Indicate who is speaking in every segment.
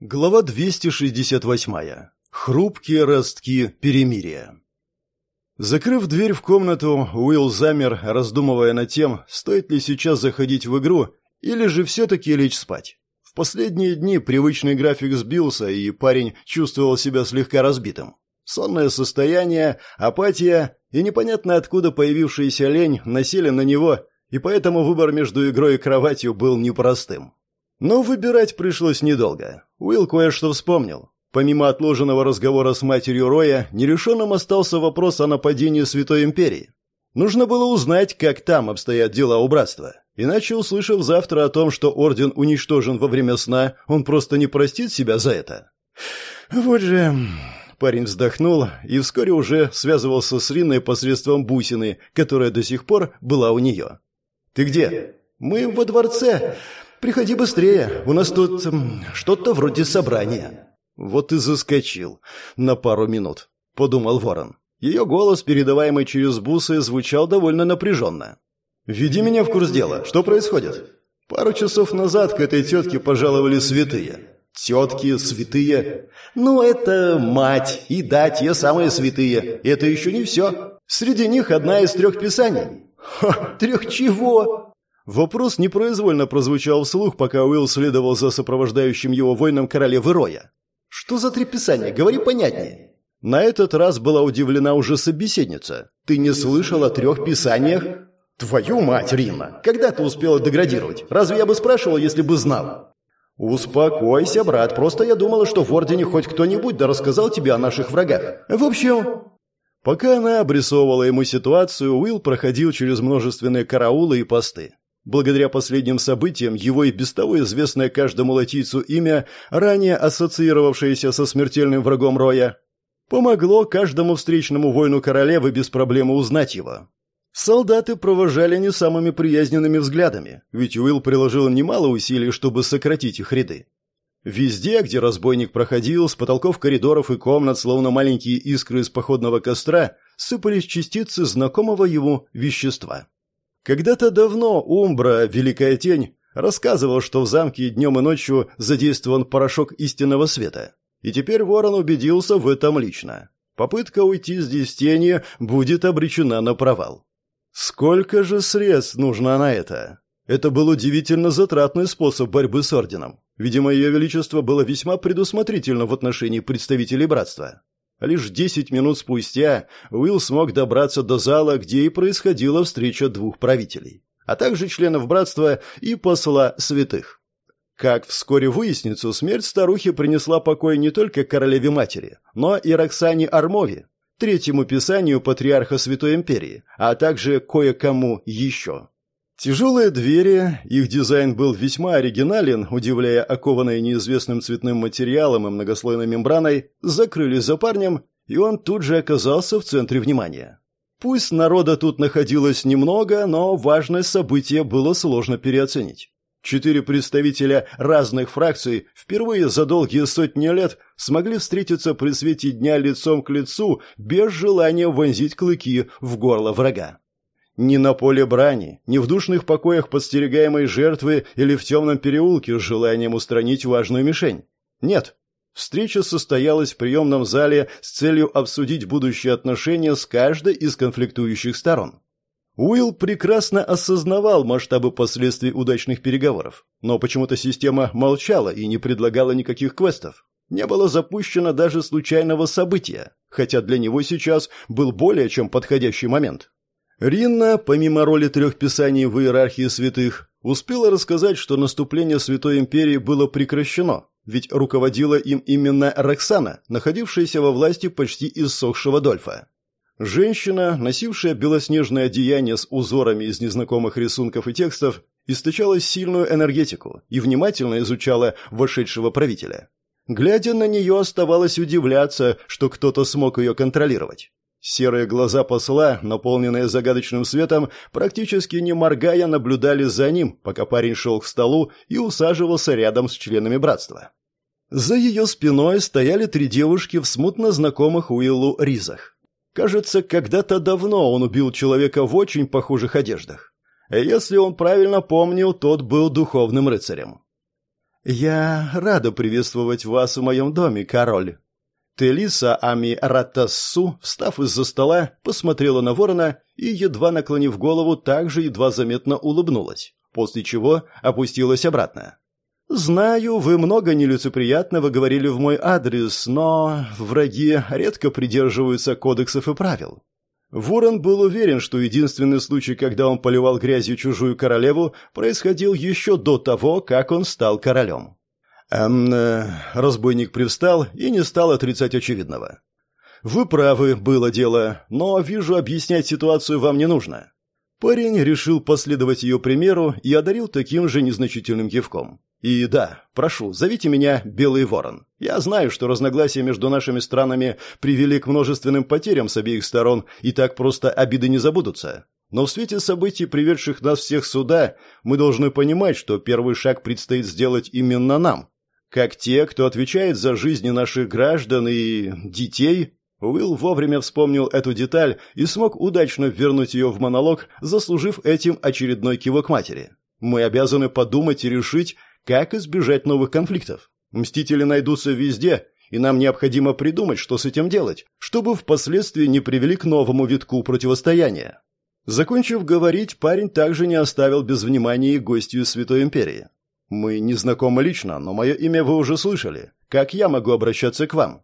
Speaker 1: Глава 268. Хрупкие ростки перемирия. Закрыв дверь в комнату, Уилл замер, раздумывая над тем, стоит ли сейчас заходить в игру или же все-таки лечь спать. В последние дни привычный график сбился, и парень чувствовал себя слегка разбитым. Сонное состояние, апатия и непонятно откуда появившаяся лень насели на него, и поэтому выбор между игрой и кроватью был непростым. Но выбирать пришлось недолго. Уилл кое-что вспомнил. Помимо отложенного разговора с матерью Роя, нерешенным остался вопрос о нападении Святой Империи. Нужно было узнать, как там обстоят дела у братства. Иначе, услышав завтра о том, что Орден уничтожен во время сна, он просто не простит себя за это. Вот же... Парень вздохнул и вскоре уже связывался с Риной посредством бусины, которая до сих пор была у нее. «Ты где?» «Мы во дворце. Приходи быстрее, у нас тут что-то вроде собрания».
Speaker 2: Вот и заскочил на пару минут, подумал Ворон. Ее голос, передаваемый через бусы, звучал довольно напряженно.
Speaker 1: «Веди меня в курс дела. Что происходит?»
Speaker 2: Пару часов назад к этой тетке пожаловали святые. Тетки, святые. Ну, это мать и да, те самые святые. Это еще не все. Среди них одна из трех писаний.
Speaker 1: Ха, трех чего? Вопрос непроизвольно прозвучал вслух, пока Уилл следовал за сопровождающим его воином королевы Роя. «Что за три писания? Говори понятнее».
Speaker 2: На этот раз была удивлена уже собеседница. «Ты не слышал о трех писаниях?»
Speaker 1: «Твою мать, Рина! Когда ты успела деградировать? Разве я бы спрашивал, если бы знал?»
Speaker 2: «Успокойся, брат, просто я думала, что в Ордене хоть кто-нибудь да рассказал тебе о наших врагах.
Speaker 1: В общем...» Пока она обрисовывала ему ситуацию, Уилл проходил через множественные караулы и посты. Благодаря последним событиям его и без того известное каждому латийцу имя, ранее ассоциировавшееся со смертельным врагом Роя, помогло каждому встречному воину королевы без проблемы узнать его. Солдаты провожали не самыми приязненными взглядами, ведь Уилл приложил немало усилий, чтобы сократить их ряды. Везде, где разбойник проходил, с потолков коридоров и комнат, словно маленькие искры из походного костра, сыпались частицы знакомого ему вещества. Когда-то давно Умбра, Великая Тень, рассказывал, что в замке днем и ночью задействован порошок истинного света. И теперь Ворон убедился в этом лично. Попытка уйти здесь тени будет обречена на провал. Сколько же средств нужно на это? Это был удивительно затратный способ борьбы с Орденом. Видимо, Ее Величество было весьма предусмотрительно в отношении представителей Братства. Лишь десять минут спустя Уилл смог добраться до зала, где и происходила встреча двух правителей, а также членов братства и посла святых. Как вскоре выяснится, смерть старухи принесла покой не только королеве-матери, но и Роксане Армове, третьему писанию патриарха Святой Империи, а также кое-кому еще. Тяжелые двери, их дизайн был весьма оригинален, удивляя окованные неизвестным цветным материалом и многослойной мембраной, закрылись за парнем, и он тут же оказался в центре внимания. Пусть народа тут находилось немного, но важность события было сложно переоценить. Четыре представителя разных фракций впервые за долгие сотни лет смогли встретиться при свете дня лицом к лицу без желания вонзить клыки в горло врага. Ни на поле брани, ни в душных покоях подстерегаемой жертвы или в темном переулке с желанием устранить важную мишень. Нет. Встреча состоялась в приемном зале с целью обсудить будущие отношения с каждой из конфликтующих сторон. Уилл прекрасно осознавал масштабы последствий удачных переговоров, но почему-то система молчала и не предлагала никаких квестов. Не было запущено даже случайного события, хотя для него сейчас был более чем подходящий момент. Ринна, помимо роли трех писаний в иерархии святых, успела рассказать, что наступление Святой Империи было прекращено, ведь руководила им именно Роксана, находившаяся во власти почти иссохшего Дольфа. Женщина, носившая белоснежное одеяние с узорами из незнакомых рисунков и текстов, источала сильную энергетику и внимательно изучала вошедшего правителя. Глядя на нее, оставалось удивляться, что кто-то смог ее контролировать. Серые глаза посла, наполненные загадочным светом, практически не моргая, наблюдали за ним, пока парень шел к столу и усаживался рядом с членами братства. За ее спиной стояли три девушки в смутно знакомых Уиллу ризах. Кажется, когда-то давно он убил человека в очень похожих одеждах. Если он правильно помнил, тот был духовным рыцарем. «Я рада приветствовать вас в моем доме, король». Телиса Ами Ратассу, встав из-за стола, посмотрела на ворона и, едва наклонив голову, также едва заметно улыбнулась, после чего опустилась обратно. «Знаю, вы много нелицеприятного говорили в мой адрес, но враги редко придерживаются кодексов и правил. Ворон был уверен, что единственный случай, когда он поливал грязью чужую королеву, происходил еще до того, как он стал королем. Эм, э, разбойник привстал и не стал отрицать очевидного. «Вы правы, было дело, но, вижу, объяснять ситуацию вам не нужно». Парень решил последовать ее примеру и одарил таким же незначительным кивком. И да, прошу, зовите меня Белый Ворон. Я знаю, что разногласия между нашими странами привели к множественным потерям с обеих сторон, и так просто обиды не забудутся. Но в свете событий, приведших нас всех сюда, мы должны понимать, что первый шаг предстоит сделать именно нам. Как те, кто отвечает за жизни наших граждан и детей, Уилл вовремя вспомнил эту деталь и смог удачно вернуть ее в монолог, заслужив этим очередной кивок матери. Мы обязаны подумать и решить, как избежать новых конфликтов? Мстители найдутся везде, и нам необходимо придумать, что с этим делать, чтобы впоследствии не привели к новому витку противостояния. Закончив говорить, парень также не оставил без внимания и гостью Святой Империи. «Мы не знакомы лично, но мое имя вы уже слышали. Как я могу обращаться к вам?»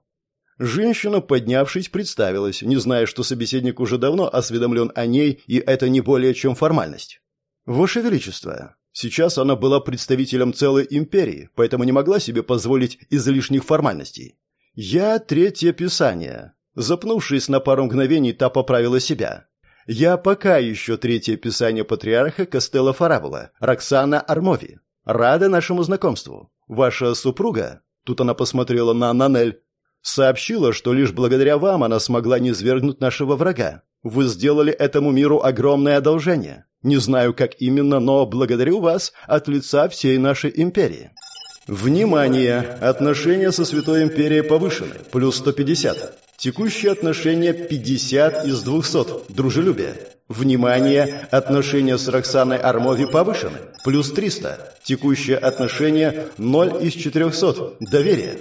Speaker 1: Женщина, поднявшись, представилась, не зная, что собеседник уже давно осведомлен о ней, и это не более чем формальность. «Ваше Величество, Сейчас она была представителем целой империи, поэтому не могла себе позволить излишних формальностей. «Я третье писание». Запнувшись на пару мгновений, та поправила себя. «Я пока еще третье писание патриарха Костелла Фарабула, Роксана Армови. Рада нашему знакомству. Ваша супруга...» Тут она посмотрела на Нанель. «Сообщила, что лишь благодаря вам она смогла низвергнуть нашего врага. Вы сделали этому миру огромное одолжение. Не знаю, как именно, но благодарю вас от лица всей нашей империи. Внимание! Отношения со Святой Империей повышены. Плюс 150. Текущие отношения 50 из 200. Дружелюбие. Внимание! Отношения с Роксаной Армови повышены. Плюс 300. Текущие отношения 0 из 400. Доверие.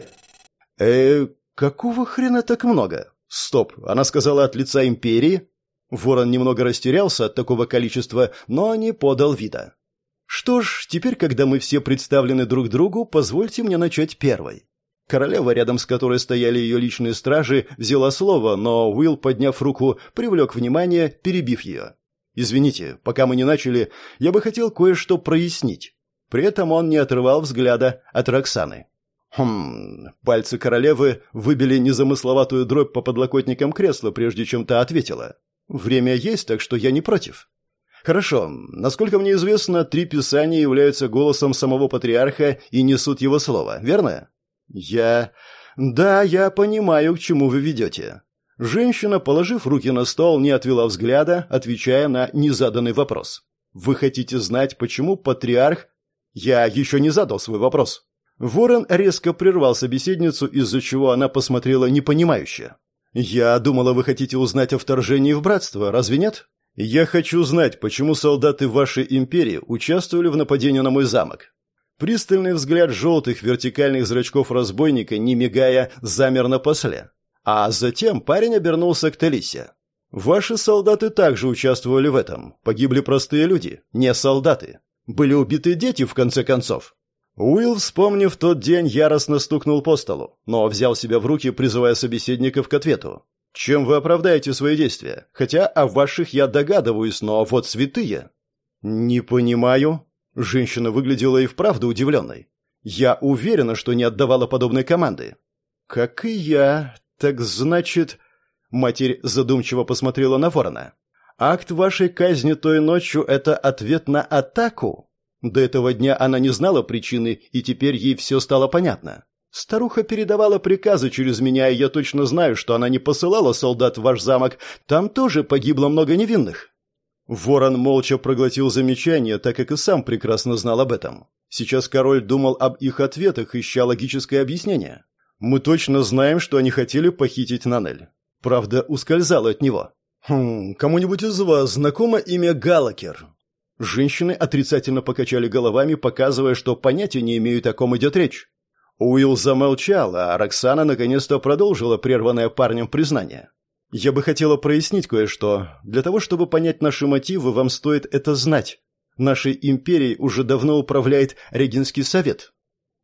Speaker 1: Э, какого хрена так много? Стоп, она сказала от лица Империи? Ворон немного растерялся от такого количества, но не подал вида. Что ж, теперь, когда мы все представлены друг другу, позвольте мне начать первой. Королева, рядом с которой стояли ее личные стражи, взяла слово, но Уилл, подняв руку, привлек внимание, перебив ее. «Извините, пока мы не начали, я бы хотел кое-что прояснить». При этом он не отрывал взгляда от Роксаны. Хм, пальцы королевы выбили незамысловатую дробь по подлокотникам кресла, прежде чем та ответила. Время есть, так что я не против. Хорошо. Насколько мне известно, три писания являются голосом самого патриарха и несут его слово, верно? Я... Да, я понимаю, к чему вы ведете. Женщина, положив руки на стол, не отвела взгляда, отвечая на незаданный вопрос. Вы хотите знать, почему патриарх... Я еще не задал свой вопрос. Ворон резко прервал собеседницу, из-за чего она посмотрела непонимающе. «Я думала, вы хотите узнать о вторжении в братство, разве нет?» «Я хочу знать, почему солдаты вашей империи участвовали в нападении на мой замок». Пристальный взгляд желтых вертикальных зрачков разбойника, не мигая, замер на после. А затем парень обернулся к Талисе. «Ваши солдаты также участвовали в этом. Погибли простые люди, не солдаты. Были убиты дети, в конце концов. Уилл, вспомнив тот день, яростно стукнул по столу, но взял себя в руки, призывая собеседников к ответу. «Чем вы оправдаете свои действия? Хотя о ваших я догадываюсь, но вот святые...» «Не понимаю». Женщина выглядела и вправду удивленной. «Я уверена, что не отдавала подобной команды». «Как и я. Так значит...» Матерь задумчиво посмотрела на ворона. «Акт вашей казни той ночью — это ответ на атаку?» До этого дня она не знала причины, и теперь ей все стало понятно. Старуха передавала приказы через меня, и я точно знаю, что она не посылала солдат в ваш замок. Там тоже погибло много невинных. Ворон молча проглотил замечание, так как и сам прекрасно знал об этом. Сейчас король думал об их ответах, ища логическое объяснение. Мы точно знаем, что они хотели похитить Нанель. Правда, ускользала от него. Хм, кому-нибудь из вас знакомо имя Галакер? Женщины отрицательно покачали головами, показывая, что понятия не имеют, о ком идет речь. Уилл замолчал, а Роксана наконец-то продолжила прерванное парнем признание. «Я бы хотела прояснить кое-что. Для того, чтобы понять наши мотивы, вам стоит это знать. Нашей империей уже давно управляет Регинский совет».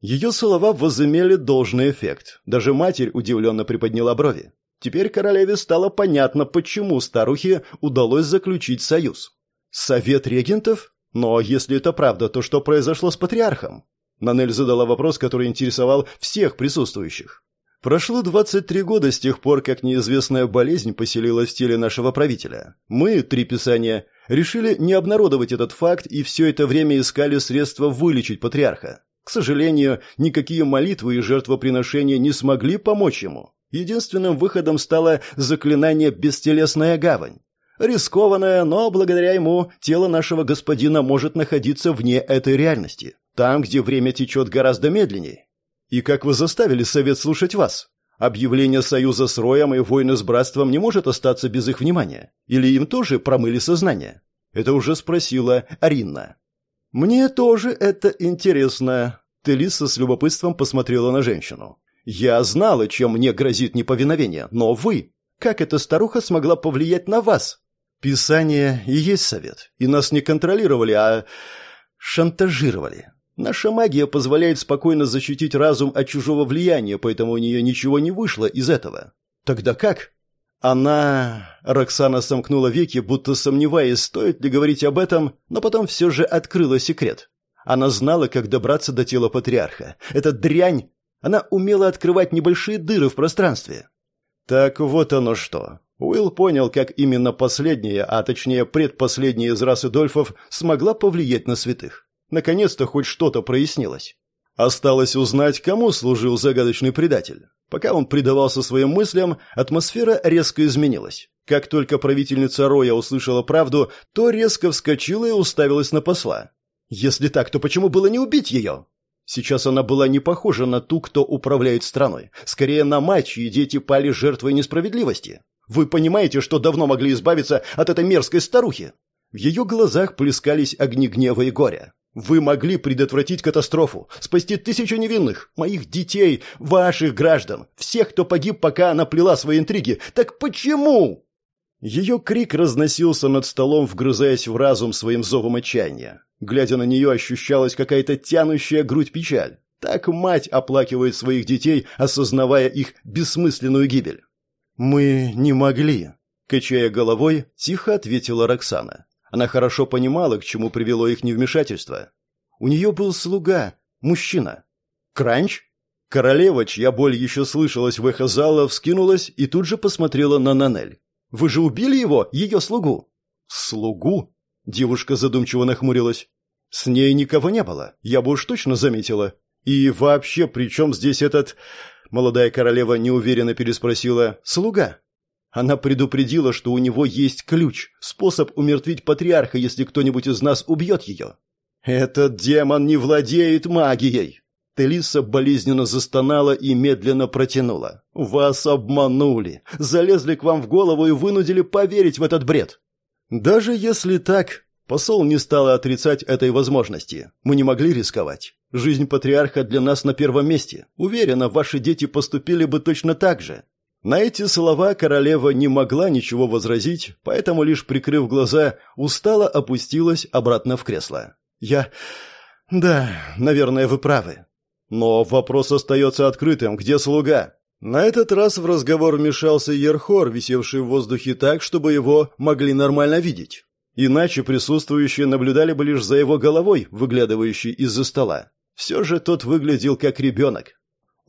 Speaker 1: Ее слова возымели должный эффект. Даже матерь удивленно приподняла брови. Теперь королеве стало понятно, почему старухе удалось заключить союз. Совет регентов? Но если это правда, то что произошло с патриархом? Нанель задала вопрос, который интересовал всех присутствующих. Прошло 23 года с тех пор, как неизвестная болезнь поселилась в теле нашего правителя. Мы, три писания, решили не обнародовать этот факт и все это время искали средства вылечить патриарха. К сожалению, никакие молитвы и жертвоприношения не смогли помочь ему. Единственным выходом стало заклинание «Бестелесная гавань». Рискованное, но благодаря ему тело нашего господина может находиться вне этой реальности. Там, где время течет гораздо медленнее. И как вы заставили совет слушать вас? Объявление союза с Роем и войны с братством не может остаться без их внимания. Или им тоже промыли сознание? Это уже спросила Аринна. Мне тоже это интересно. Телиса с любопытством посмотрела на женщину. Я знала, чем мне грозит неповиновение, но вы... Как эта старуха смогла повлиять на вас? Писание и есть совет. И нас не контролировали, а шантажировали. Наша магия позволяет спокойно защитить разум от чужого влияния, поэтому у нее ничего не вышло из этого. Тогда как? Она... Роксана сомкнула веки, будто сомневаясь, стоит ли говорить об этом, но потом все же открыла секрет. Она знала, как добраться до тела патриарха. Эта дрянь... Она умела открывать небольшие дыры в пространстве. Так вот оно что. Уилл понял, как именно последняя, а точнее предпоследняя из расы Дольфов смогла повлиять на святых. Наконец-то хоть что-то прояснилось. Осталось узнать, кому служил загадочный предатель. Пока он предавался своим мыслям, атмосфера резко изменилась. Как только правительница Роя услышала правду, то резко вскочила и уставилась на посла. Если так, то почему было не убить ее? Сейчас она была не похожа на ту, кто управляет страной. Скорее на мать, чьи дети пали жертвой несправедливости. Вы понимаете, что давно могли избавиться от этой мерзкой старухи? В ее глазах плескались огни гнева и горя. Вы могли предотвратить катастрофу, спасти тысячу невинных, моих детей, ваших граждан, всех, кто погиб, пока она плела свои интриги. Так почему?» Ее крик разносился над столом, вгрызаясь в разум своим зовом отчаяния. Глядя на нее, ощущалась какая-то тянущая грудь печаль. Так мать оплакивает своих детей, осознавая их бессмысленную гибель. «Мы не могли», — качая головой, тихо ответила Роксана. Она хорошо понимала, к чему привело их невмешательство. У нее был слуга, мужчина. Кранч? Королева, чья боль еще слышалась в эхо зала, вскинулась и тут же посмотрела на Нанель. «Вы же убили его, ее слугу?» «Слугу?» Девушка задумчиво нахмурилась. «С ней никого не было, я бы уж точно заметила. И вообще, при чем здесь этот...» Молодая королева неуверенно переспросила. «Слуга?» Она предупредила, что у него есть ключ, способ умертвить патриарха, если кто-нибудь из нас убьет ее. «Этот демон не владеет магией!» Телиса болезненно застонала и медленно протянула. «Вас обманули! Залезли к вам в голову и вынудили поверить в этот бред!» «Даже если так...» Посол не стал отрицать этой возможности. Мы не могли рисковать. Жизнь патриарха для нас на первом месте. Уверена, ваши дети поступили бы точно так же. На эти слова королева не могла ничего возразить, поэтому, лишь прикрыв глаза, устало опустилась обратно в кресло. «Я... да, наверное, вы правы. Но вопрос остается открытым. Где слуга?» На этот раз в разговор вмешался Ерхор, висевший в воздухе так, чтобы его могли нормально видеть. Иначе присутствующие наблюдали бы лишь за его головой, выглядывающей из-за стола. Все же тот выглядел как ребенок.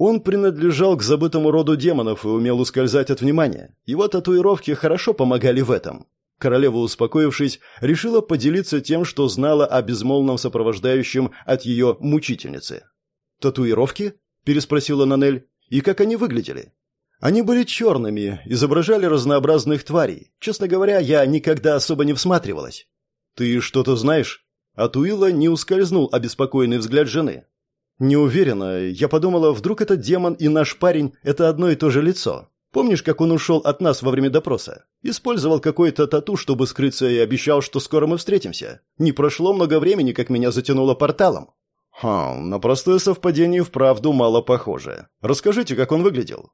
Speaker 1: Он принадлежал к забытому роду демонов и умел ускользать от внимания. Его татуировки хорошо помогали в этом. Королева, успокоившись, решила поделиться тем, что знала о безмолвном сопровождающем от ее мучительницы. «Татуировки?» – переспросила Нанель. «И как они выглядели?» Они были черными, изображали разнообразных тварей. Честно говоря, я никогда особо не всматривалась. «Ты что-то знаешь?» От Уилла не ускользнул обеспокоенный взгляд жены. «Не уверена. Я подумала, вдруг этот демон и наш парень – это одно и то же лицо. Помнишь, как он ушел от нас во время допроса? Использовал какой-то тату, чтобы скрыться, и обещал, что скоро мы встретимся. Не прошло много времени, как меня затянуло порталом». «Хм, на простое совпадение вправду мало похоже. Расскажите, как он выглядел?»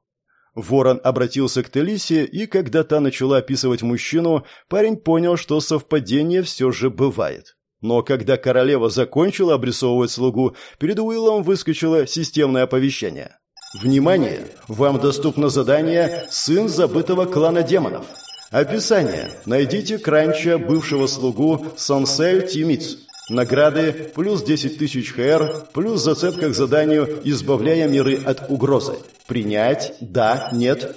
Speaker 1: Ворон обратился к Телисе, и когда та начала описывать мужчину, парень понял, что совпадение все же бывает. Но когда королева закончила обрисовывать слугу, перед Уиллом выскочило системное оповещение. «Внимание! Вам доступно задание «Сын забытого клана демонов». Описание. Найдите Кранча, бывшего слугу Сансель Тимиц. Награды плюс 10 тысяч ХР, плюс зацепка к заданию «Избавляя миры от угрозы». Принять? Да? Нет?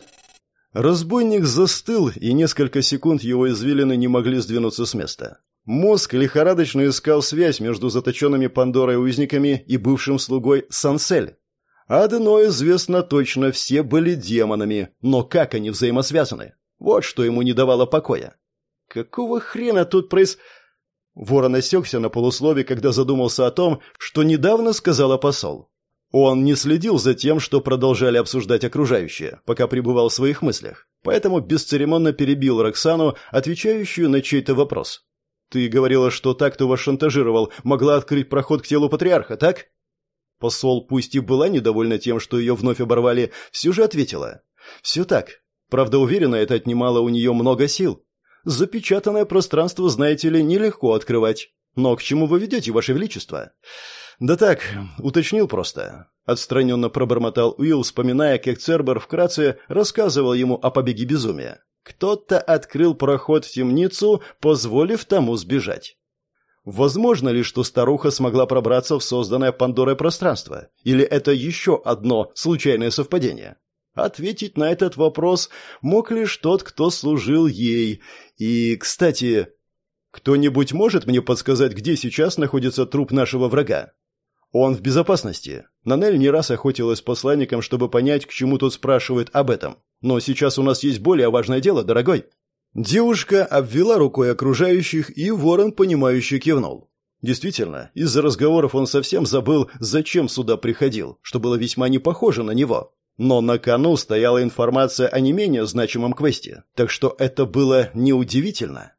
Speaker 1: Разбойник застыл, и несколько секунд его извилины не могли сдвинуться с места. Мозг лихорадочно искал связь между заточенными Пандорой узниками и бывшим слугой Сансель. Одно известно точно, все были демонами, но как они взаимосвязаны? Вот что ему не давало покоя. Какого хрена тут проис... Ворон осекся на полуслове, когда задумался о том, что недавно сказала посол. Он не следил за тем, что продолжали обсуждать окружающие, пока пребывал в своих мыслях, поэтому бесцеремонно перебил Роксану, отвечающую на чей-то вопрос. Ты говорила, что так, кто вас шантажировал, могла открыть проход к телу патриарха, так? Посол, пусть и была недовольна тем, что ее вновь оборвали, все же ответила. Все так. Правда, уверена, это отнимало у нее много сил. Запечатанное пространство, знаете ли, нелегко открывать. Но к чему вы ведете, ваше величество? Да так, уточнил просто. Отстраненно пробормотал Уилл, вспоминая, как Цербер вкратце рассказывал ему о побеге безумия. Кто-то открыл проход в темницу, позволив тому сбежать. Возможно ли, что старуха смогла пробраться в созданное Пандорой пространство? Или это еще одно случайное совпадение? Ответить на этот вопрос мог лишь тот, кто служил ей. И, кстати, кто-нибудь может мне подсказать, где сейчас находится труп нашего врага? Он в безопасности. Нанель не раз охотилась посланником, чтобы понять, к чему тот спрашивает об этом. Но сейчас у нас есть более важное дело, дорогой». Девушка обвела рукой окружающих, и ворон, понимающе кивнул. Действительно, из-за разговоров он совсем забыл, зачем сюда приходил, что было весьма не похоже на него. Но на кону стояла информация о не менее значимом квесте, так что это было неудивительно.